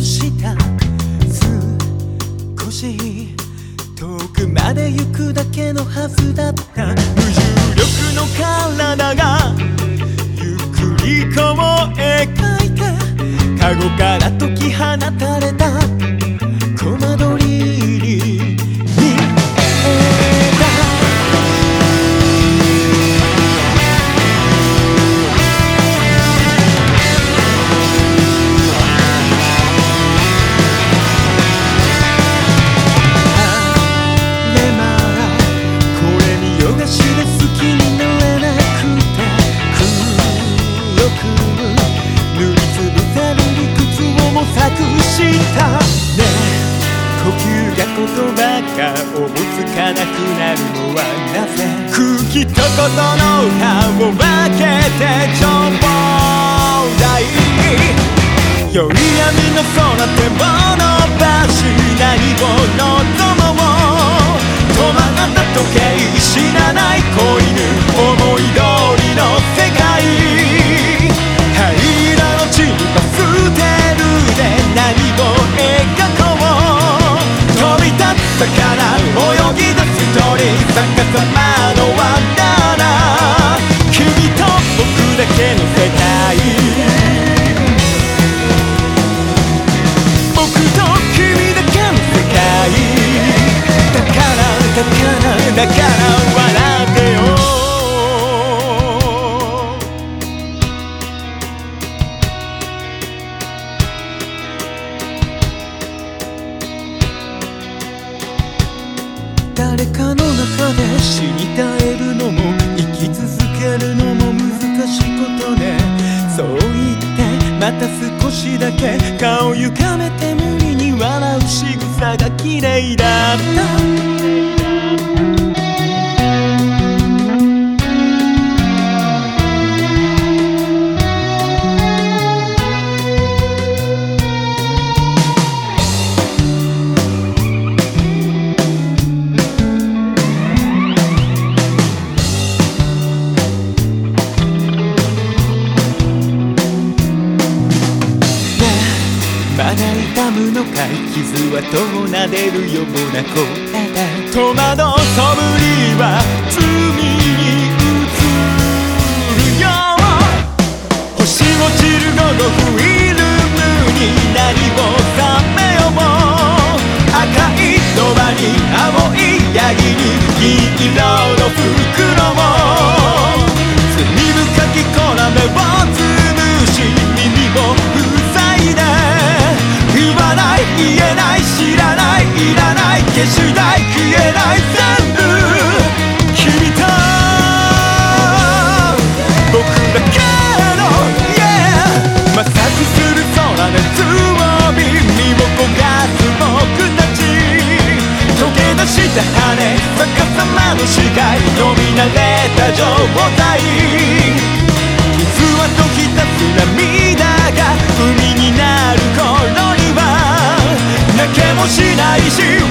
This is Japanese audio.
した。少し遠くまで行くだけのはずだった。無重力の体がゆっくりこう描いてカゴから解き放たれた。たね。呼吸が言葉がおぼつかなくなるのはなぜ？空気とことの歌を分けてちょうだい。宵闇の空でもだから笑ってよ。誰かの中で死に絶えるのも生き続けるのも難しい。ことねそう言ってまた少しだけ顔歪めて無理に笑う仕草が綺麗だったのかい傷は戸を撫でるような声で戸惑うそぶりは罪に映るよ星落ちる午後フィルムに何を覚めよう赤いドバに青いヤギに銀色の袋逆さまの視界飲み慣れた状態傷は溶き出す涙が海になる頃には泣けもしないし